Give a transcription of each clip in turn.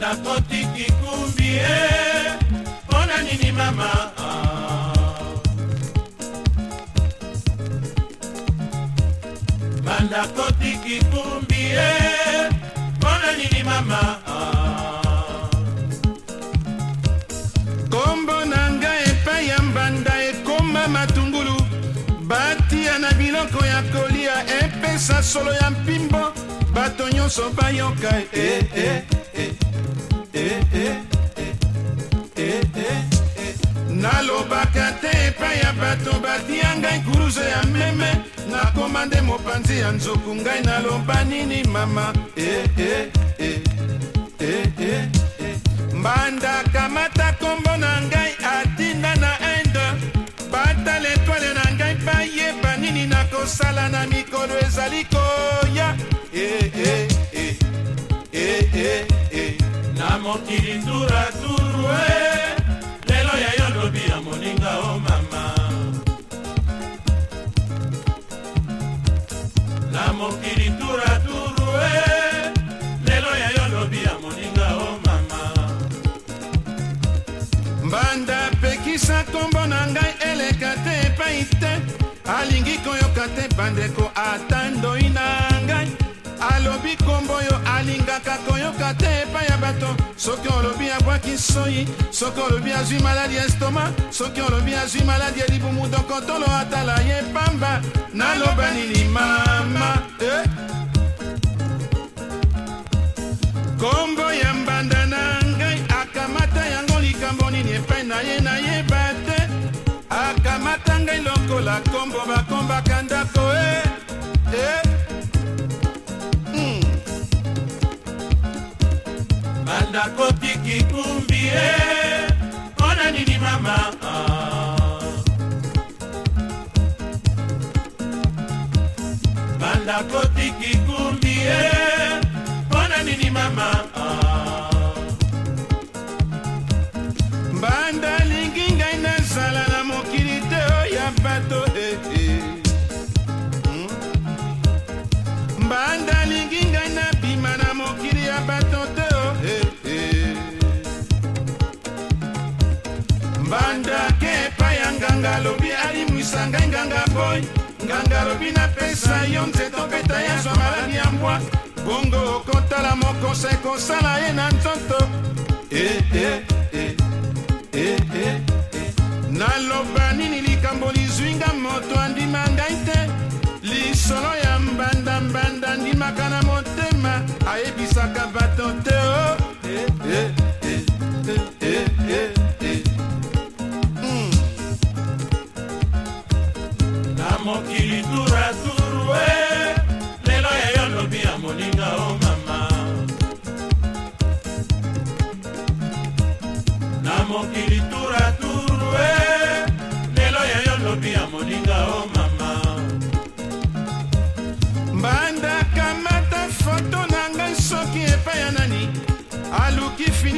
nakotiki kumbi e eh, mpona nini mama bandakotiki kumbi matungulu batia na biloko ya kolia epesa solo ya mpimbo bato nyonso bayoka eh, eh, eh, eh, eh. nalobaka te epai ya bato batia ngai kuruze ya meme nakoma nde mopanzi ya nzoku ngai naloba nini mama eh, eh, eh, eh, eh, eh. mbanda kamata kombo na ngai atinda na ata letwale na ngai bayeba nini nakosala na mikolo ezali koya eh, eh, eh. Eh, eh, eh. na mokili turaturu eh. bandeko atandoi na ngai alobi kombo oyo alingaka koyoka te epai ya bato soki olobi abwaki soi soki olobi azwi maladi ya estoma soki olobi azwi maladi ya libumu dokotolo atala ye pamba naloba nini mama eh? bakola nkombo bakombaka ndako e eh? eh? mm. bandako tiki kumbi e eh? bato eh, eh. Hmm? mbanda lingi ngai na bima na mokili ya bato te eh, mbanda ke epai ya nganga lobi alimwisa ngai nganga boy nganga lobi napesa yo nzeto peta ya zwa maladi ya mbwa bongo okotala mokonse kosala ye na nzoto naloba nini likambo lizwinga moto andima ngai te lisolo ya mbandambanda andimaka na motema ayebisaka bato te o oh. eh, eh.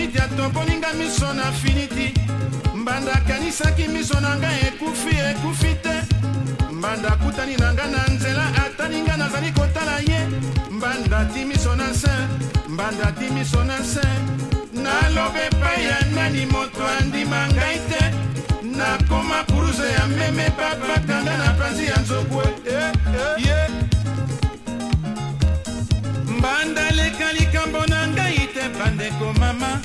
finiti atomboli nga miso na finiti mbanda akanisaki miso na ngai ekufi ekufi te mbanda akutani na ngai na nzela atali ngai nazali kotala ye mbanda ati miso na se mbanda ati miso na se naloba epai ya nani moto andima ngai te nakoma puruze ya meme babakanga na planzi ya nzokwe eh, eh, yeah. mbanda leka likambo na ngai te bandeko mama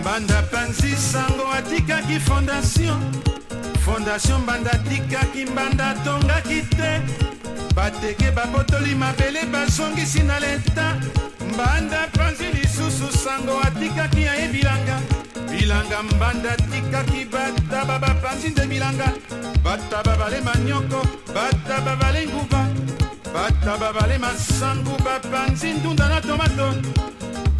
mbanda panzi sango atikaki fondation fondation mbanda atikaki mbanda atongaki te bateke babotoli mabele bazongisi na leta mbanda panzi lisusu sango atikaki aye bilanga bilanga mbanda atikaki bataba bapanzi nde bilanga bataba balema nyoko bataba bale nguba bataba bale masangu bapanzi ndunda na tomato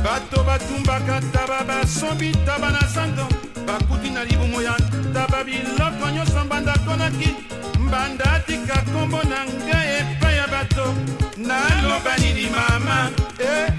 bato batumbaka taba basombi taba na santo bakuti na libumu ya taba biloko nyonso mbanda atonaki mbanda atika nkombo na ngai epai ya bato naloba nini mama eh.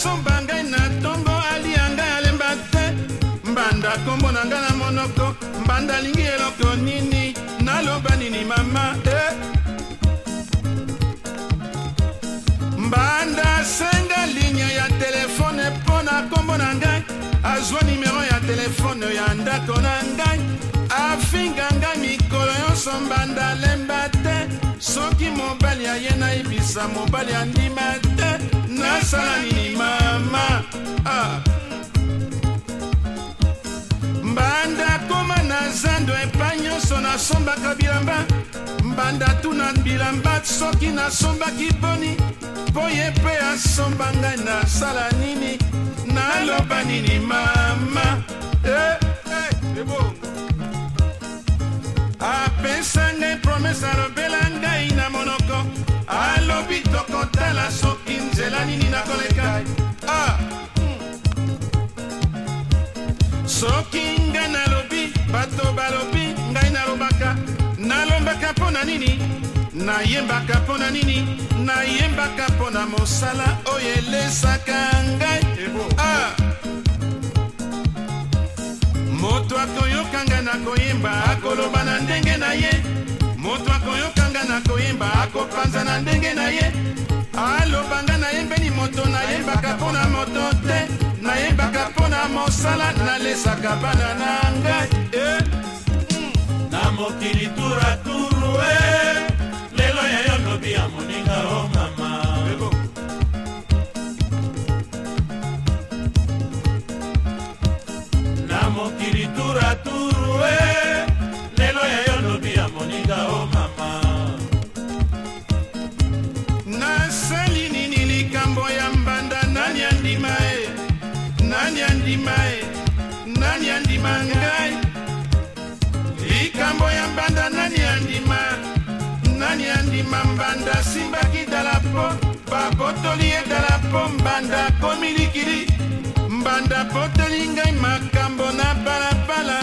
asomba ngai na ntongo alia ngai alemba te mbanda nkombo na ngai na monoko mbanda alingi eloko nini naloba nini mama e eh. mbanda asenga ligne ya telefone mpo na nkombo na ngai azwa nimero ya telefone ya ndako na ngai afinga ngai mikolo nyonso mbanda alemba te soki mobali aye nayebisa mobali andima te nasala nini mama ah. mbanda koma na zando epai nyonso nasombaka bilamba mbanda tuna bilamba soki nasombaki poni mpo ye mpe asomba ngai nasala nini naloba nini mama eh, eh, eh apesa ngai promese alobela ngai na monoko nayembaka mpo na nini nayembaka mpo na nini nayembaka mpo na mosala oyo elesaka ngai eh, ah. moto akoyokanga na koyemba akoloba na ndenge na ye moto akoyokanga na koyemba akopanza na ndenge na ye alobanga nayembeni moto nayembaka mpo na moto te nayembaka mpo na mosala nalesaka bana na ngai eh. Hmm. na mokili turatu moninga o oh mama na mokili turaturu e eh. lelo ya yo lobi ya moninga o oh mama nasali nini likambo ya mbanda nani andima e nani andima e nani andimanga nani andima e mbanda asimbaki dalapo babotoli ye dalapo mbanda akomi likili mbanda boteli ngai makambo na balabala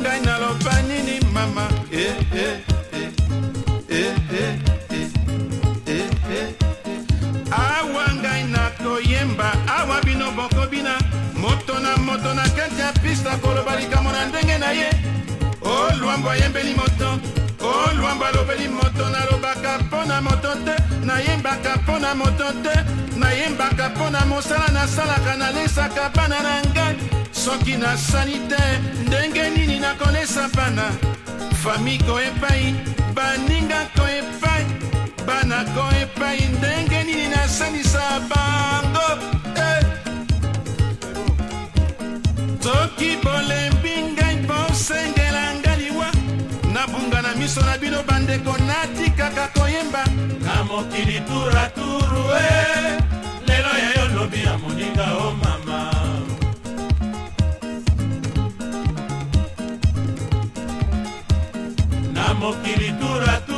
ngai naloba nini mama eh, eh, eh, eh, eh, eh, eh, eh. eh. awa ngai nakoyemba awa bino bokobina moto na moto na kati ya pista koloba likambo na ndenge na ye olwambo oh, ayembeli moto na moto te nayembaka mpo na moto te nayembaka mpo na mosala nasalaka nalesaka bana na ngai soki nasali te ndenge nini nakolesa bana fami koepai baninga koepai bana koepai ndenge nini nasalisa bango eh! soki bolembi ngai bosengela ngai liwa nabunga na miso na bino bandeko na nakoka koyemba na mokili turaturu e lelo ya yo lobi ya moninga o oh mama na mokili turaturu